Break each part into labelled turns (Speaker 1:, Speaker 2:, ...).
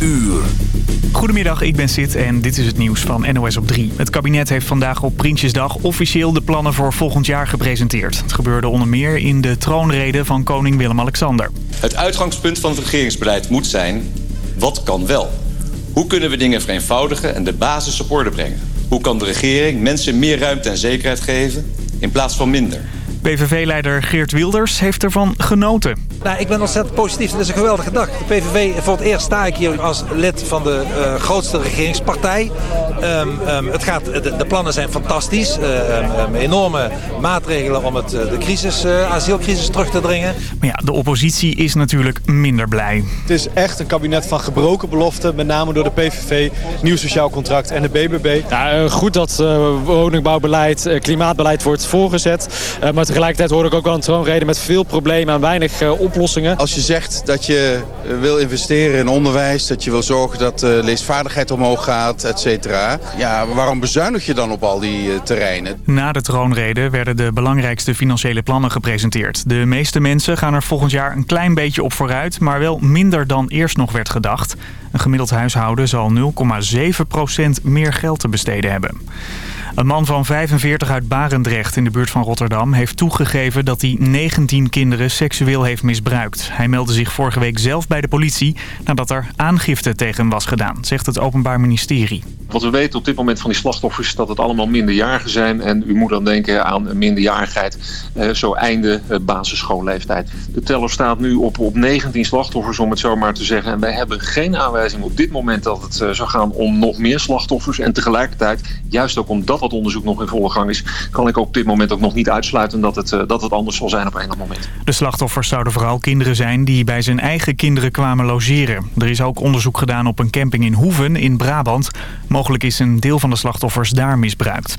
Speaker 1: uur.
Speaker 2: Goedemiddag, ik ben Sid en dit is het nieuws van NOS op 3. Het kabinet heeft vandaag op Prinsjesdag officieel de plannen voor volgend jaar gepresenteerd. Het gebeurde onder meer in de troonrede van koning Willem-Alexander.
Speaker 3: Het uitgangspunt van het regeringsbeleid moet zijn... wat kan wel? Hoe kunnen we dingen vereenvoudigen en de basis op orde brengen? Hoe kan de regering mensen meer ruimte en zekerheid geven in plaats van minder?
Speaker 2: PVV-leider Geert Wilders heeft ervan genoten.
Speaker 4: Nou, ik ben ontzettend positief. Het is een geweldige dag. De PVV, voor het eerst sta ik hier als lid van de uh, grootste regeringspartij. Um, um, het gaat, de, de, plannen zijn fantastisch. Um, enorme maatregelen om het, de crisis, uh, asielcrisis terug te dringen.
Speaker 2: Maar ja, de oppositie is natuurlijk minder blij.
Speaker 5: Het is echt een kabinet van gebroken beloften. Met name door de PVV, nieuw sociaal contract en de BBB.
Speaker 6: Ja, uh, goed dat woningbouwbeleid, klimaatbeleid wordt voorgezet. maar tegelijkertijd hoor ik ook wel een troonrede met veel problemen en weinig oplossingen oplossingen.
Speaker 7: Als je zegt dat je eh, wil investeren in onderwijs, dat je wil zorgen dat de eh, leesvaardigheid omhoog gaat, et cetera. Ja, waarom bezuinig je dan op al die eh, terreinen?
Speaker 2: Na de troonrede werden de belangrijkste financiële plannen gepresenteerd. De meeste mensen gaan er volgend jaar een klein beetje op vooruit, maar wel minder dan eerst nog werd gedacht. Een gemiddeld huishouden zal 0,7% meer geld te besteden hebben. Een man van 45 uit Barendrecht in de buurt van Rotterdam heeft toegegeven dat hij 19 kinderen seksueel heeft misbruikt. Hij meldde zich vorige week zelf bij de politie nadat er aangifte tegen hem was gedaan, zegt het Openbaar Ministerie.
Speaker 8: Wat we weten op dit moment van die slachtoffers is dat het allemaal minderjarigen zijn. En u moet dan denken aan minderjarigheid, eh, zo einde eh, basisschoolleeftijd. De teller staat nu op, op 19 slachtoffers om het zo maar te zeggen. En wij hebben geen aanwijzing op dit moment dat het uh, zou gaan om nog meer slachtoffers. En tegelijkertijd, juist ook omdat dat onderzoek nog in volle gang is... kan ik op dit moment ook nog niet uitsluiten dat het, uh, dat het anders zal zijn op enig moment.
Speaker 2: De slachtoffers zouden vooral kinderen zijn die bij zijn eigen kinderen kwamen logeren. Er is ook onderzoek gedaan op een camping in Hoeven in Brabant... Mogelijk is een deel van de slachtoffers daar misbruikt.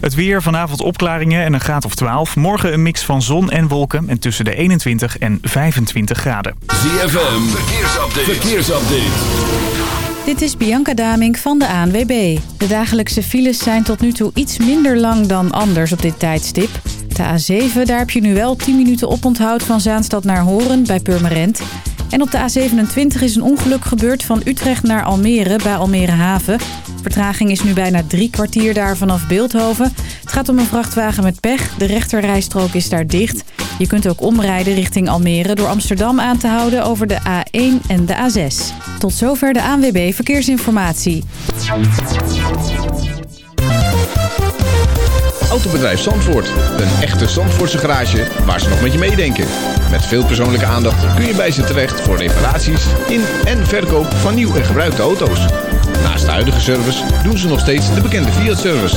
Speaker 2: Het weer, vanavond opklaringen en een graad of 12. Morgen een mix van zon en wolken en tussen de 21 en 25 graden.
Speaker 1: ZFM, verkeersupdate. verkeersupdate.
Speaker 9: Dit is Bianca Daming van de ANWB. De dagelijkse files zijn tot nu toe iets minder lang dan anders op dit tijdstip. De A7, daar heb je nu wel 10 minuten oponthoud van Zaanstad naar Horen bij Purmerend... En op de A27 is een ongeluk gebeurd van Utrecht naar Almere bij Almere Haven. Vertraging is nu bijna drie kwartier daar vanaf Beeldhoven. Het gaat om een vrachtwagen met pech. De rechterrijstrook is daar dicht. Je kunt ook omrijden richting Almere door Amsterdam aan te houden over de A1 en de A6. Tot zover de ANWB Verkeersinformatie.
Speaker 10: Autobedrijf Zandvoort. Een echte Zandvoortse garage waar ze nog met je meedenken. Met veel persoonlijke aandacht kun je bij ze terecht voor reparaties in en verkoop van nieuw en gebruikte auto's. Naast de huidige service doen ze nog steeds de bekende Fiat-service.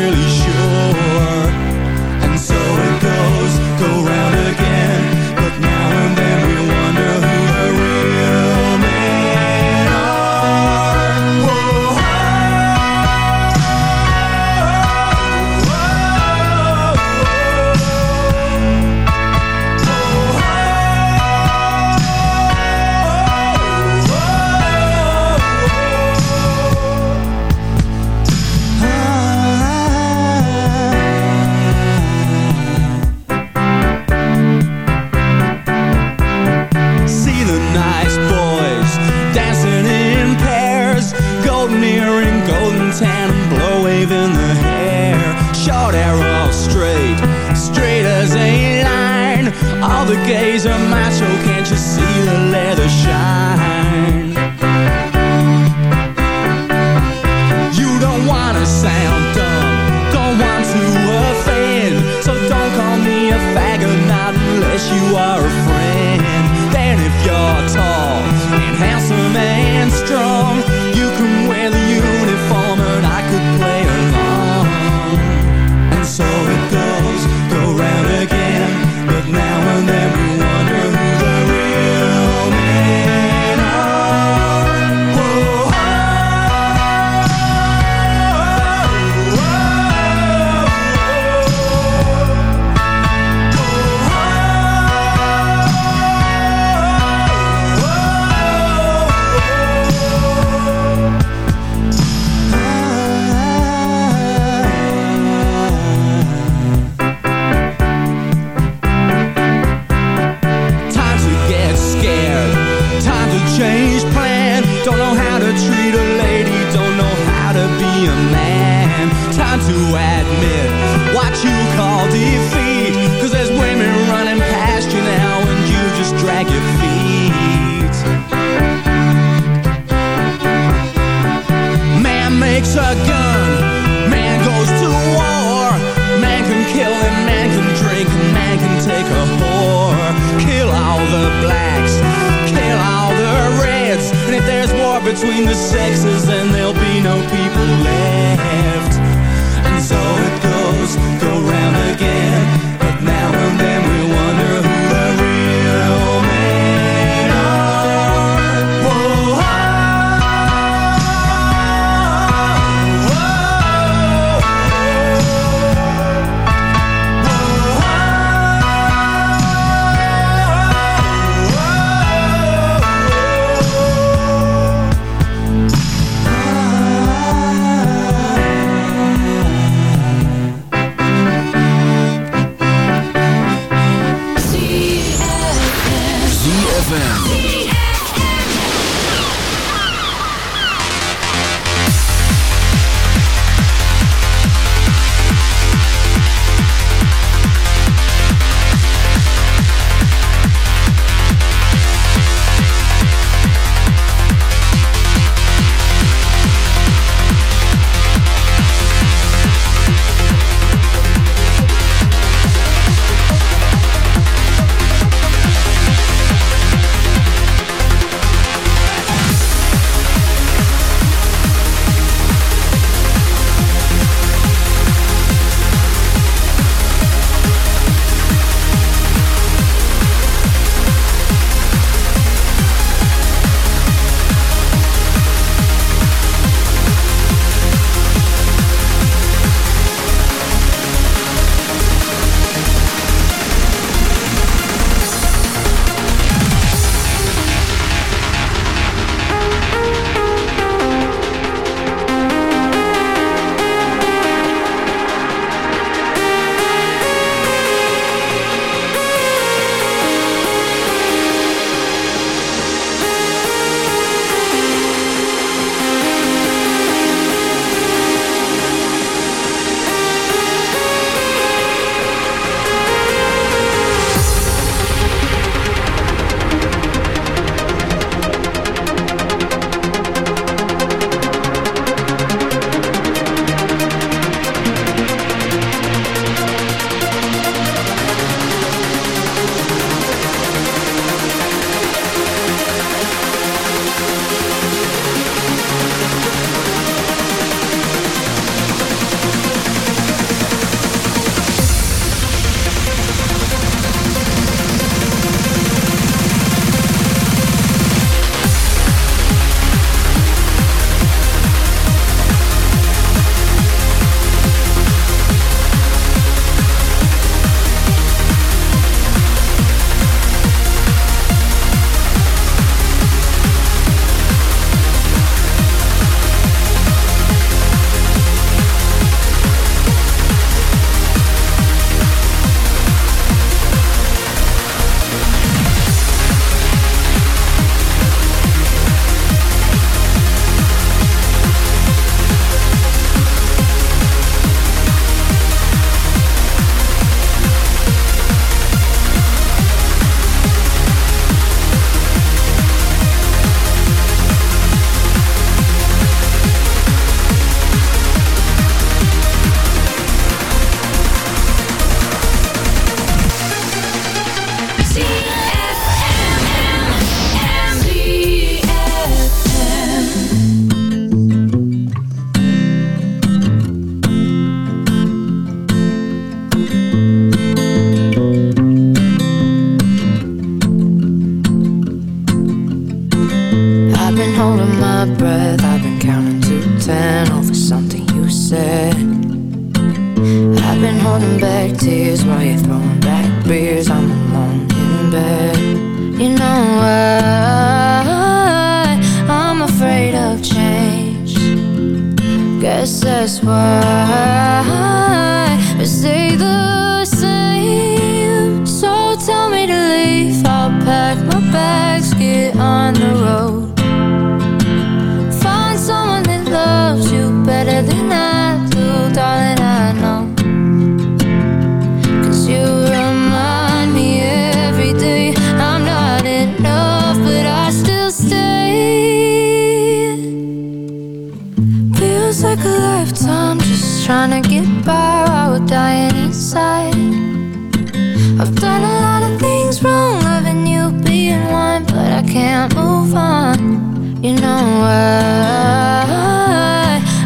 Speaker 11: why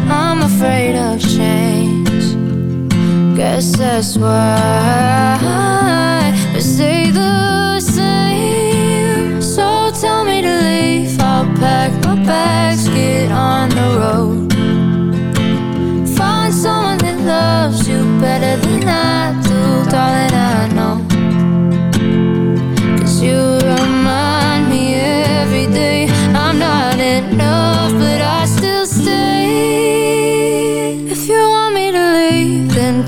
Speaker 11: I'm afraid of change. Guess that's why we stay the same. So tell me to leave, I'll pack.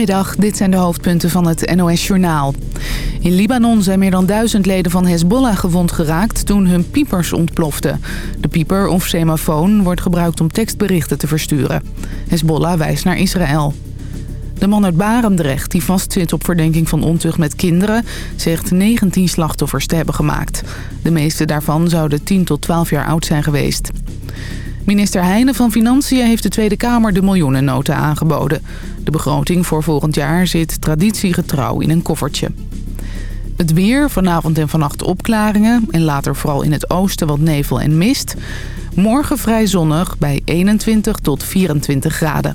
Speaker 12: Goedemiddag, dit zijn de hoofdpunten van het NOS-journaal. In Libanon zijn meer dan duizend leden van Hezbollah gewond geraakt toen hun piepers ontploften. De pieper of semafoon wordt gebruikt om tekstberichten te versturen. Hezbollah wijst naar Israël. De man uit Barendrecht, die vastzit op verdenking van ontucht met kinderen... zegt 19 slachtoffers te hebben gemaakt. De meeste daarvan zouden 10 tot 12 jaar oud zijn geweest. Minister Heijnen van Financiën heeft de Tweede Kamer de miljoenennota aangeboden. De begroting voor volgend jaar zit traditiegetrouw in een koffertje. Het weer, vanavond en vannacht opklaringen en later vooral in het oosten wat nevel en mist. Morgen vrij zonnig bij 21 tot 24 graden.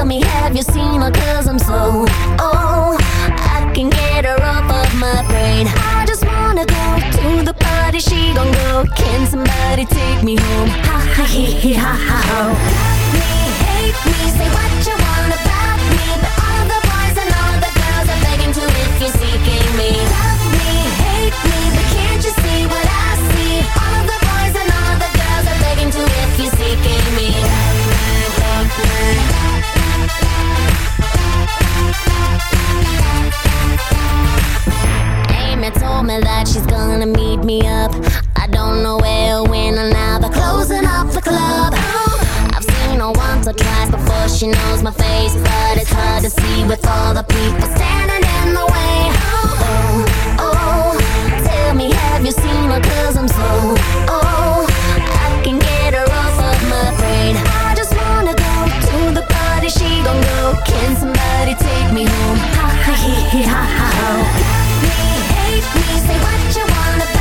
Speaker 13: tell me, have you seen her? Cause I'm so, oh, I can get her off of my brain. I just wanna go to the party, she gon' go. Can somebody take me home? Ha ha he he ha ha ho. Love me, hate me, say what you want about me, but all the boys and all the girls are begging to if you're seeking me. Love me, hate me, but can't you see what I see? All the boys and all the girls are begging to if you're seeking me. Love me, love me. Told me that she's gonna meet me up. I don't know where, when, or now. They're closing up the club. I've seen her once or twice before she knows my face, but it's hard to see with all the people standing in the way. Oh, oh, tell me, have you seen her? Cause I'm so, oh, I can get her off of my brain. I just wanna go to the party, she gon' go. Can somebody take me home? Ha ha he he ha ha. Me say what you
Speaker 1: wanna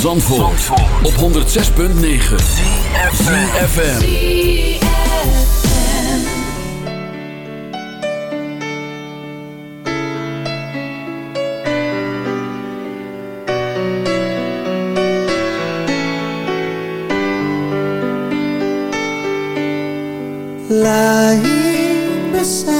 Speaker 1: Zandvoort, op 106.9 ZFM.
Speaker 14: lying beside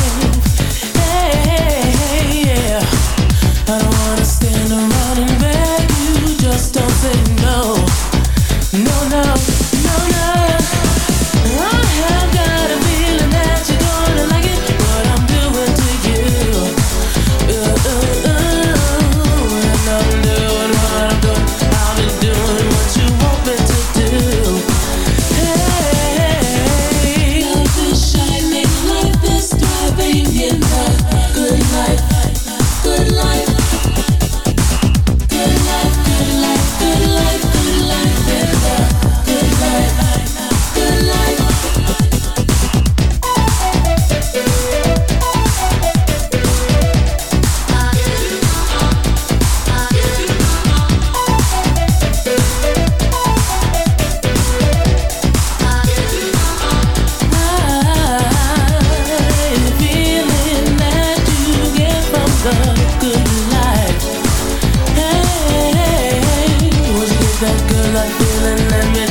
Speaker 15: that good like feeling? Let me